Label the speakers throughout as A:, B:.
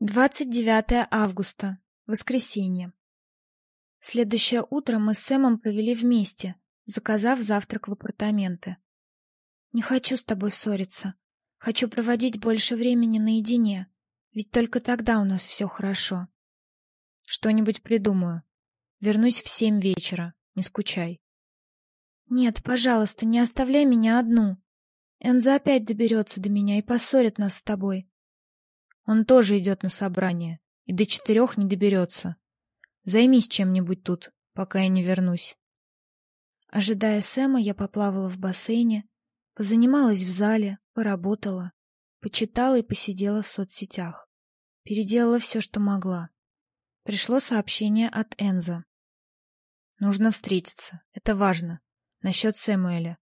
A: 29 августа. Воскресенье. Следующее утро мы с Сэмом провели вместе, заказав завтрак в апартаменты. Не хочу с тобой ссориться. Хочу проводить больше времени наедине, ведь только тогда у нас все хорошо.
B: Что-нибудь придумаю. Вернусь в семь вечера. Не скучай.
A: Нет, пожалуйста, не оставляй меня одну. Энза опять доберется до меня и поссорит нас с тобой.
B: Он тоже идет на собрание и до четырех не доберется. Займись чем-нибудь тут, пока я не вернусь.
A: Ожидая Сэма, я поплавала в бассейне, позанималась в зале, поработала, почитала и посидела в соцсетях. Переделала все, что могла. Пришло сообщение от Энза.
B: Нужно встретиться. Это важно. Насчет Сэмуэля.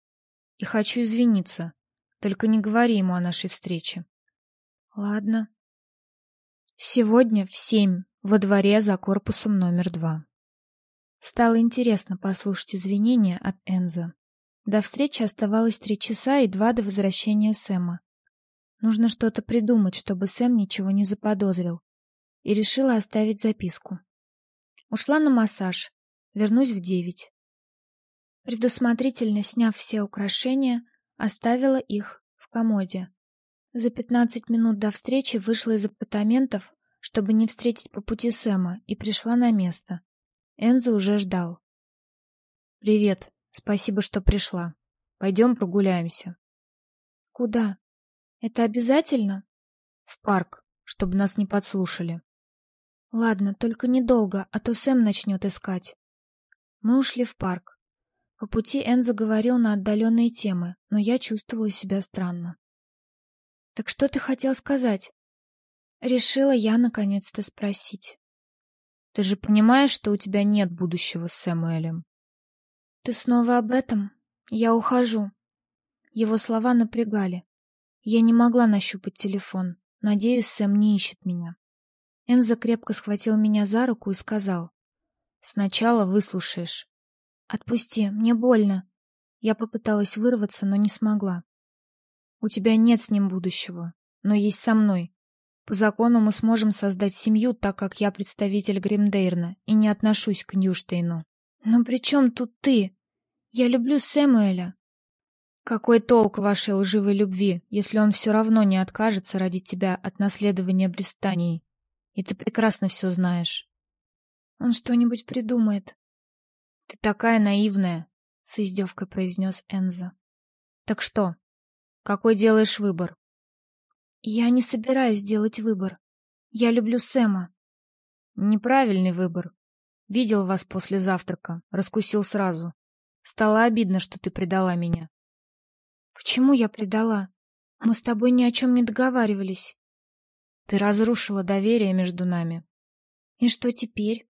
B: И хочу извиниться. Только не говори ему о нашей встрече.
A: Ладно. Сегодня в семь во дворе за корпусом номер два. Стало интересно послушать извинения от Энза. До встречи оставалось три часа и два до возвращения Сэма. Нужно что-то придумать, чтобы Сэм ничего не заподозрил. И решила оставить записку. Ушла на массаж. Вернусь в девять. Предусмотрительно сняв все украшения, оставила их в комоде. За пятнадцать минут до встречи вышла из апартаментов, чтобы не встретить по пути Сэма, и пришла на место. Энзо уже ждал.
B: «Привет. Спасибо, что пришла. Пойдем прогуляемся».
A: «Куда? Это обязательно?»
B: «В парк, чтобы нас не подслушали».
A: «Ладно, только недолго, а то Сэм начнет искать». Мы ушли в парк. По пути Энзо говорил на отдаленные темы, но я чувствовала себя странно. Так что ты хотел сказать? Решила я наконец-то спросить.
B: Ты же понимаешь, что у тебя нет будущего с Сэмуэлем?
A: Ты снова об этом? Я ухожу. Его слова напрягали. Я не могла нащупать телефон. Надеюсь, Сэм не ищет меня. Энза крепко схватил меня за руку и сказал.
B: Сначала выслушаешь.
A: Отпусти, мне больно. Я попыталась вырваться, но не смогла.
B: У тебя нет с ним будущего, но есть со мной. По закону мы сможем создать семью, так как я представитель Гримдейрна и не отношусь к Ньюштейну.
A: Но при чем тут ты? Я люблю Сэмуэля.
B: Какой толк вашей лживой любви, если он все равно не откажется ради тебя от наследования Бристании? И ты прекрасно все знаешь.
A: Он что-нибудь придумает.
B: Ты такая наивная, с издевкой произнес Энза. Так что, какой делаешь выбор?
A: Я не собираюсь делать выбор. Я люблю Сэма.
B: Неправильный выбор. Видел вас после завтрака, раскусил сразу. Стало обидно, что ты предала меня.
A: Почему я предала? Мы с тобой ни о чем не договаривались.
B: Ты разрушила доверие между нами.
A: И что теперь?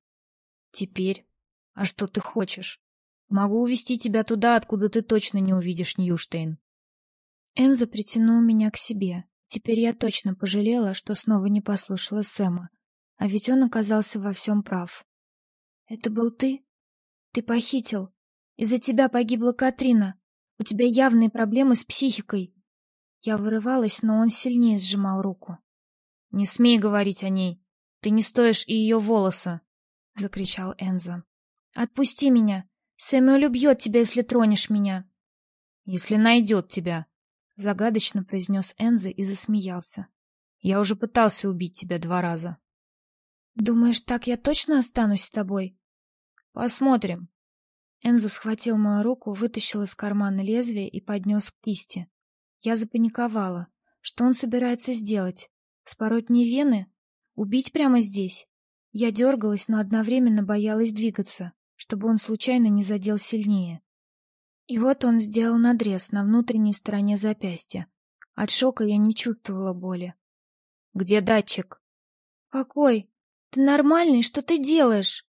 B: Теперь? А что ты хочешь? Могу увести тебя туда, откуда ты точно не увидишь Ньюштейн.
A: Энза притянул меня к себе. Теперь я точно пожалела, что снова не послушала Сэма. А ведь он оказался во всем прав. Это был ты? Ты похитил. Из-за тебя погибла Катрина. У тебя явные проблемы с психикой. Я вырывалась, но он сильнее сжимал руку.
B: Не смей говорить о ней. Ты не стоишь и ее волоса, закричал Энза.
A: Отпусти меня. Сэмюэль убьет тебя, если тронешь меня.
B: Если найдет тебя, загадочно произнес Энза и засмеялся. Я уже пытался убить тебя два раза.
A: Думаешь, так я точно останусь с тобой?
B: Посмотрим.
A: Энза схватил мою руку, вытащил из кармана лезвие и поднес к кисти. Я запаниковала. Что он собирается сделать? Спороть мне вены? Убить прямо здесь? Я дергалась, но одновременно боялась двигаться, чтобы он случайно не задел сильнее. И вот он сделал надрез на внутренней стороне запястья. От шока я не чувствовала боли.
B: Где датчик?
A: Какой? Ты нормальный? Что ты делаешь?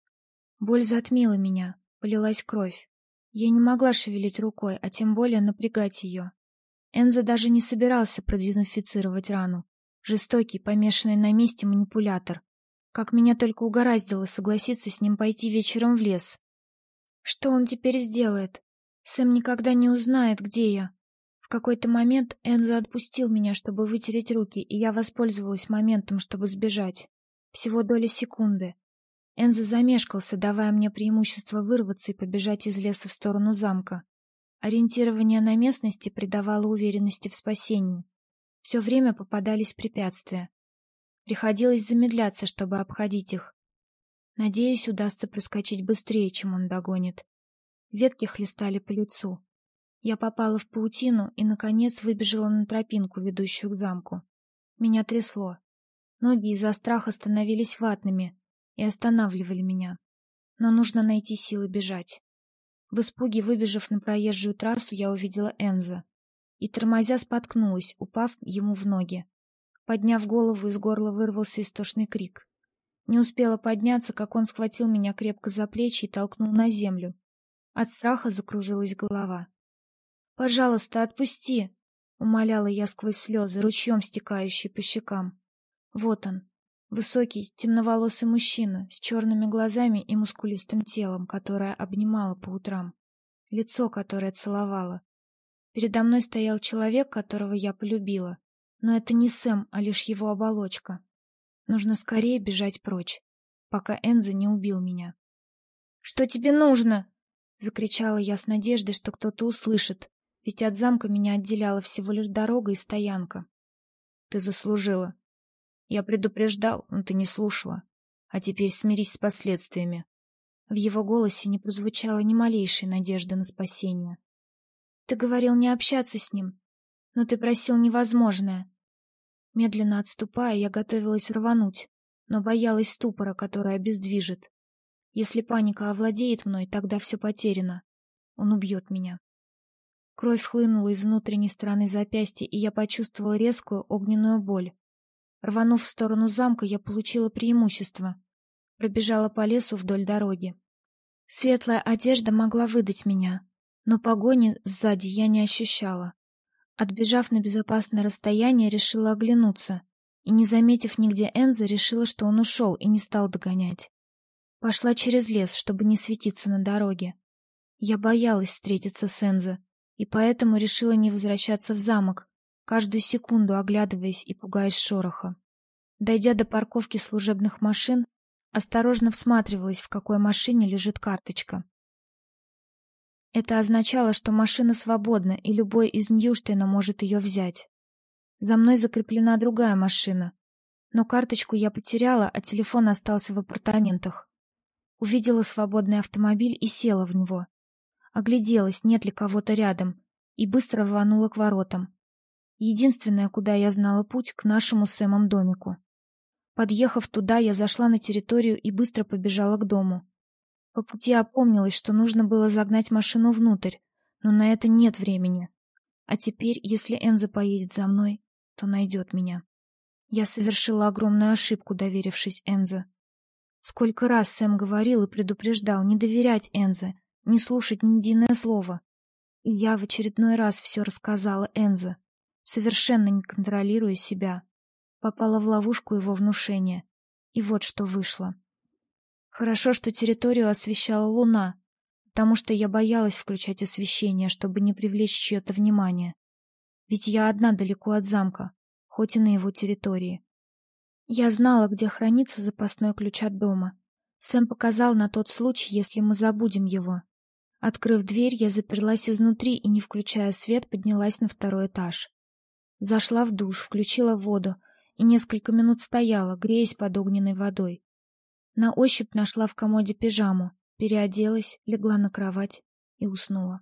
A: Боль затмила меня, полилась кровь. Я не могла шевелить рукой, а тем более напрягать ее. Энза даже не собирался продезинфицировать рану. Жестокий, помешанный на месте манипулятор. Как меня только угораздило согласиться с ним пойти вечером в лес. Что он теперь сделает? Сэм никогда не узнает, где я. В какой-то момент Энзо отпустил меня, чтобы вытереть руки, и я воспользовалась моментом, чтобы сбежать. Всего доли секунды. Энзо замешкался, давая мне преимущество вырваться и побежать из леса в сторону замка. Ориентирование на местности придавало уверенности в спасении. Все время попадались препятствия. Приходилось замедляться, чтобы обходить их. Надеюсь, удастся проскочить быстрее, чем он догонит. Ветки хлестали по лицу. Я попала в паутину и, наконец, выбежала на тропинку, ведущую к замку. Меня трясло. Ноги из-за страха становились ватными и останавливали меня. Но нужно найти силы бежать. В испуге, выбежав на проезжую трассу, я увидела Энза. И, тормозя, споткнулась, упав ему в ноги. Подняв голову, из горла вырвался истошный крик. Не успела подняться, как он схватил меня крепко за плечи и толкнул на землю. От страха закружилась голова. Пожалуйста, отпусти, умоляла я сквозь слезы, ручьем стекающие по щекам. Вот он, высокий, темноволосый мужчина с черными глазами и мускулистым телом, которое обнимало по утрам, лицо, которое целовало. Передо мной стоял человек, которого я полюбила, но это не Сэм, а лишь его оболочка. Нужно скорее бежать прочь, пока Энза не убил меня. Что тебе нужно? Закричала я с надеждой, что кто-то услышит, ведь от замка меня отделяла всего лишь дорога и стоянка. Ты заслужила. Я предупреждал, но ты не слушала. А теперь смирись с последствиями. В его голосе не прозвучало ни малейшей надежды на спасение. Ты говорил не общаться с ним, но ты просил невозможное. Медленно отступая, я готовилась рвануть, но боялась ступора, который обездвижит. Если паника овладеет мной, тогда все потеряно. Он убьет меня. Кровь хлынула из внутренней стороны запястья, и я почувствовала резкую огненную боль. Рванув в сторону замка, я получила преимущество. Пробежала по лесу вдоль дороги. Светлая одежда могла выдать меня, но погони сзади я не ощущала. Отбежав на безопасное расстояние, решила оглянуться, и, не заметив нигде Энза, решила, что он ушел и не стал догонять. Пошла через лес, чтобы не светиться на дороге. Я боялась встретиться с Энзо, и поэтому решила не возвращаться в замок, каждую секунду оглядываясь и пугаясь шороха. Дойдя до парковки служебных машин, осторожно всматривалась, в какой машине лежит карточка. Это означало, что машина свободна, и любой из Ньюштейна может ее взять. За мной закреплена другая машина, но карточку я потеряла, а телефон остался в апартаментах. Увидела свободный автомобиль и села в него огляделась, нет ли кого-то рядом, и быстро рванула к воротам. Единственное, куда я знала путь, к нашему Сэмом домику. Подъехав туда, я зашла на территорию и быстро побежала к дому. По пути опомнилась, что нужно было загнать машину внутрь, но на это нет времени. А теперь, если Энза поедет за мной, то найдет меня. Я совершила огромную ошибку, доверившись Энзе. Сколько раз Сэм говорил и предупреждал не доверять Энзе, не слушать ни единое слово. И я в очередной раз все рассказала Энзо, совершенно не контролируя себя. Попала в ловушку его внушения. И вот что вышло. Хорошо, что территорию освещала луна, потому что я боялась включать освещение, чтобы не привлечь чье-то внимание. Ведь я одна далеко от замка, хоть и на его территории. Я знала, где хранится запасной ключ от дома. Сэм показал на тот случай, если мы забудем его. Открыв дверь, я заперлась изнутри и, не включая свет, поднялась на второй этаж. Зашла в душ, включила воду и несколько минут стояла, греясь под огненной водой. На ощупь нашла в комоде пижаму, переоделась, легла на кровать и уснула.